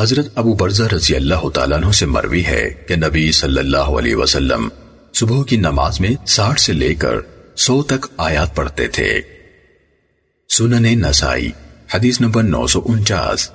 حضرت ابو برزہ رضی اللہ تعالیٰ عنہ سے مروی ہے کہ نبی صلی اللہ علیہ وسلم صبح کی نماز میں ساٹھ سے لے کر سو تک آیات پڑھتے تھے۔ سنن نسائی، حدیث نمبر نو سو انچاس۔